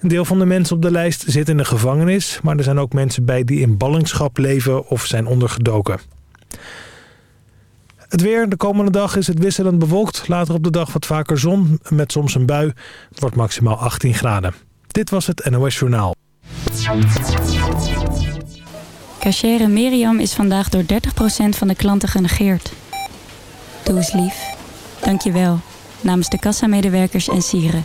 Een deel van de mensen op de lijst zit in de gevangenis, maar er zijn ook mensen bij die in ballingschap leven of zijn ondergedoken. Het weer, de komende dag is het wisselend bewolkt. Later op de dag wat vaker zon, met soms een bui. Het wordt maximaal 18 graden. Dit was het NOS Journaal. Cachere Miriam is vandaag door 30% van de klanten genegeerd. Doe eens lief. Dank je wel. Namens de kassamedewerkers en sieren.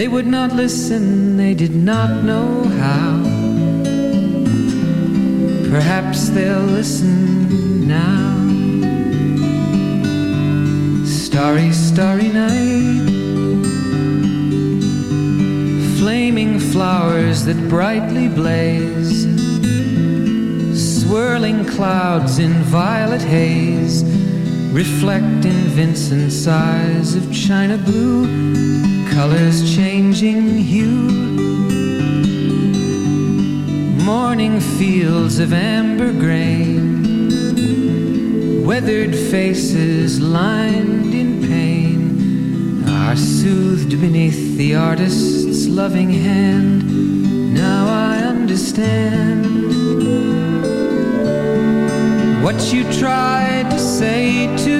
They would not listen, they did not know how. Perhaps they'll listen now. Starry, starry night flaming flowers that brightly blaze, swirling clouds in violet haze, reflect in Vincent's eyes of china blue, colors changing hue. Morning fields of amber grain, weathered faces lined in pain, are soothed beneath the artist's loving hand. Now I understand what you tried to say to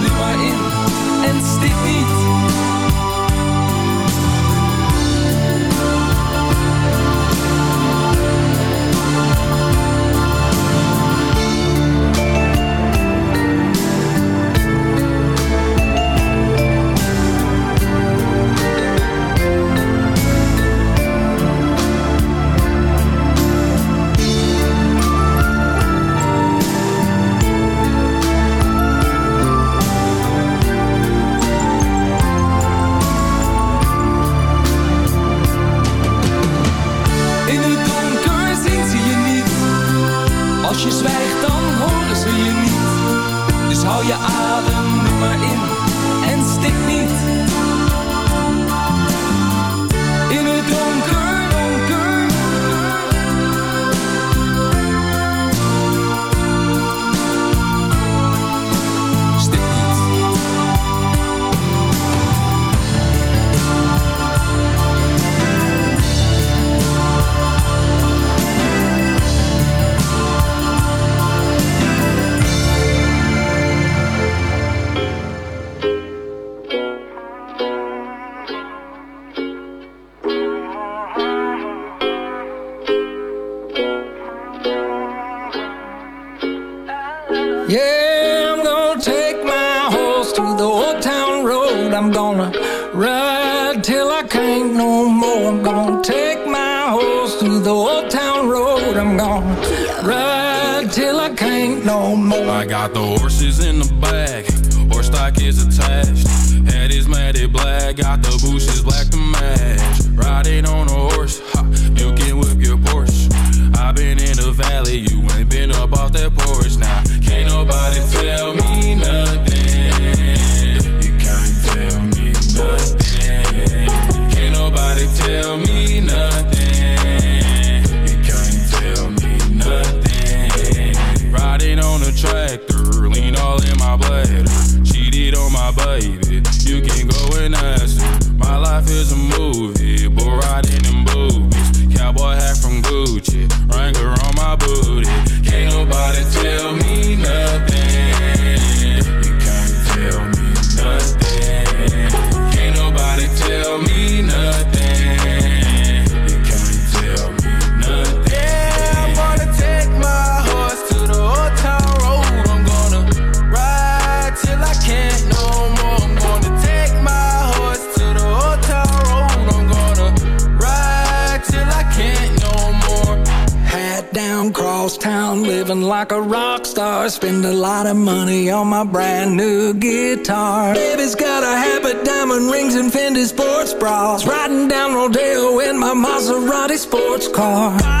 sports car.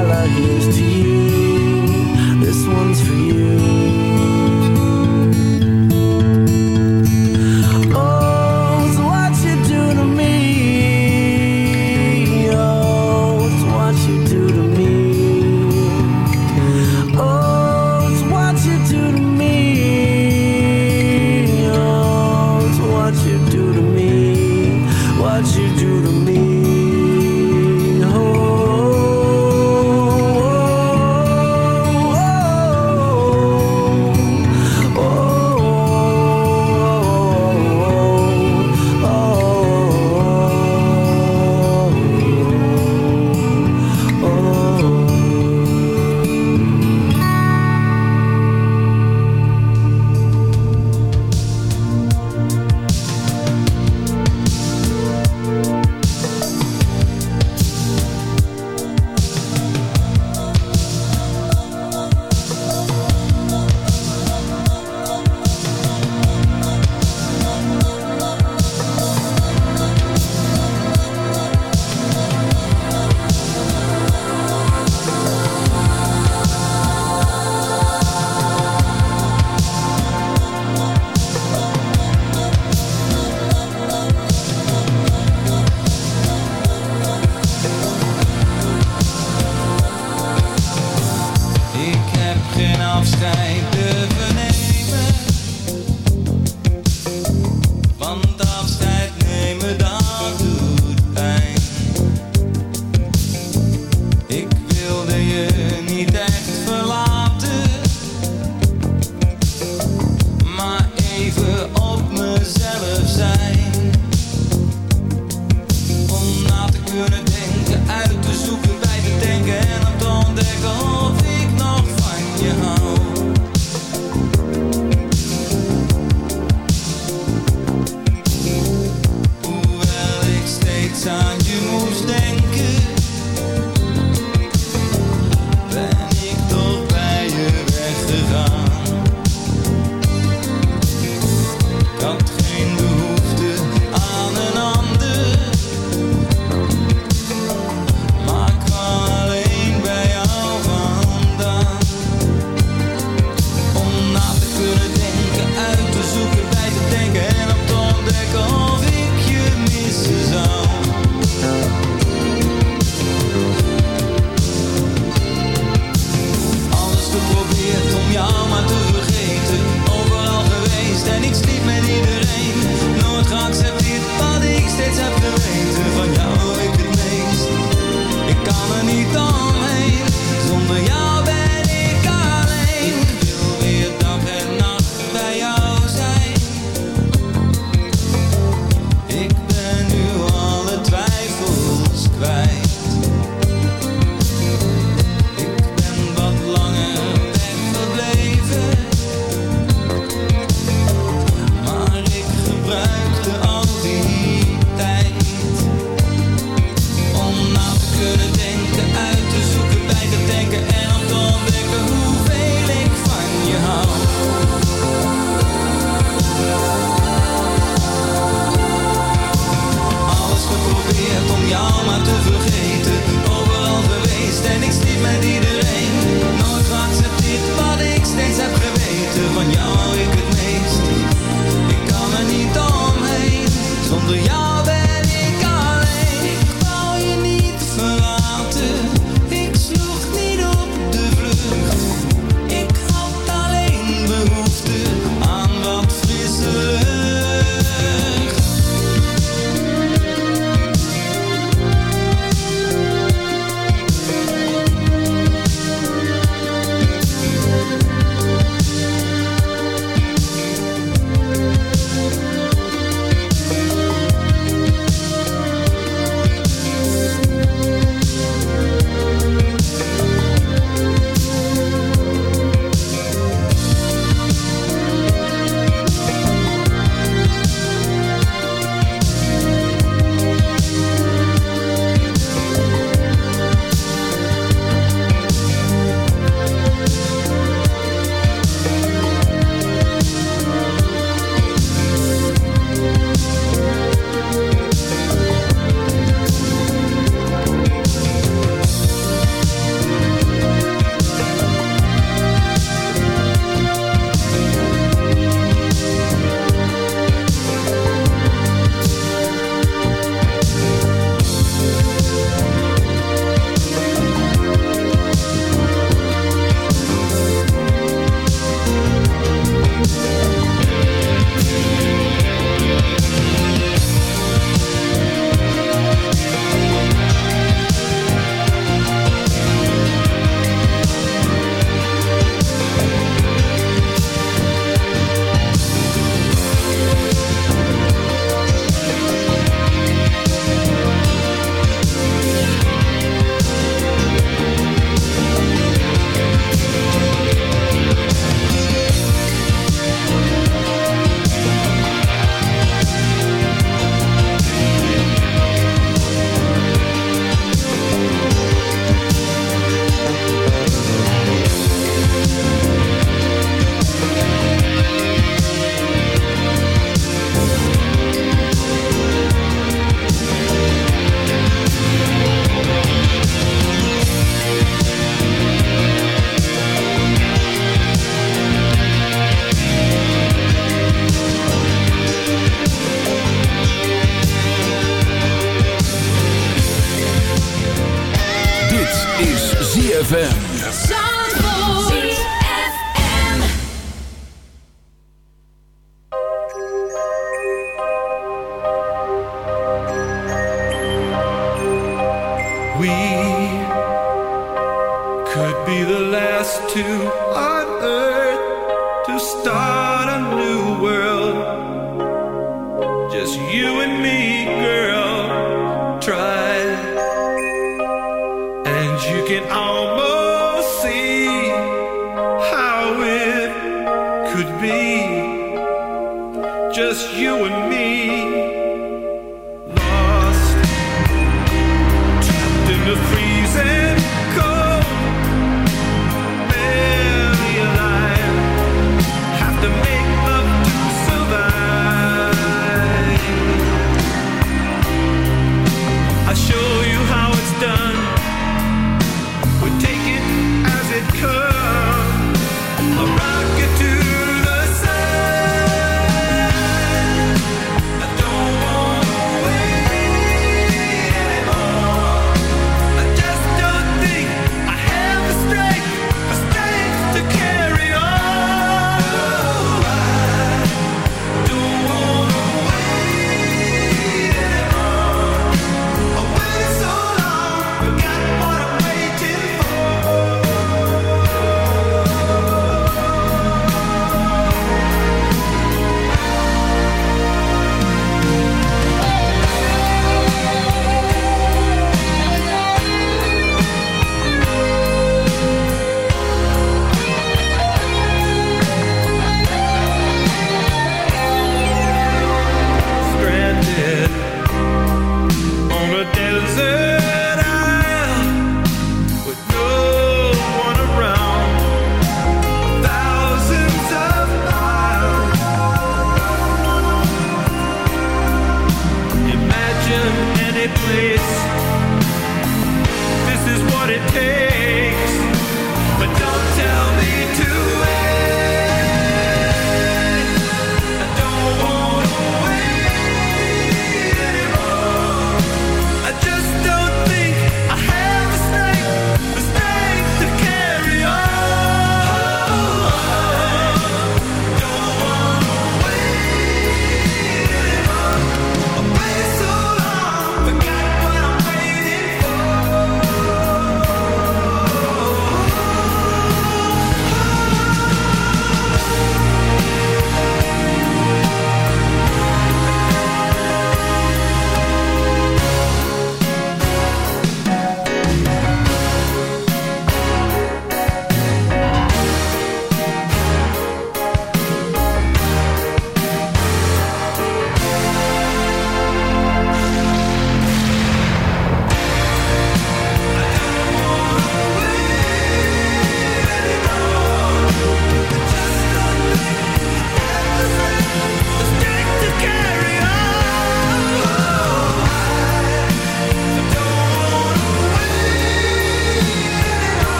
last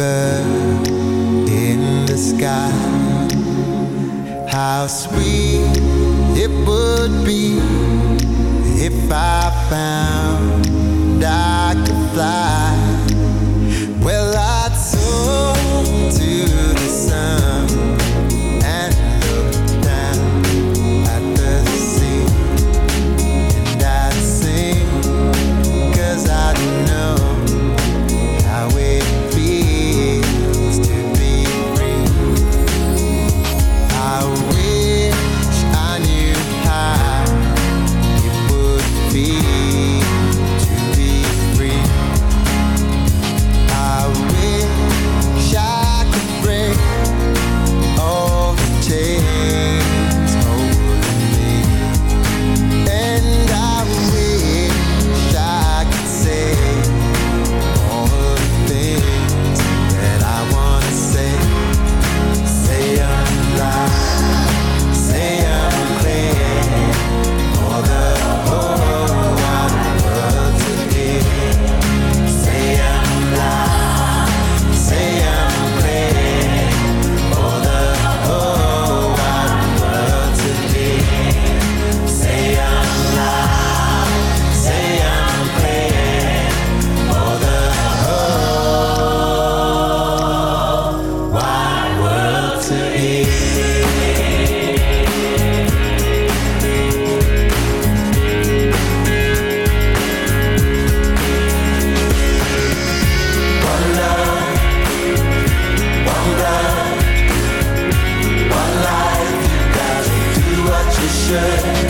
bird in the sky. How sweet it would be If I found I could fly. treasure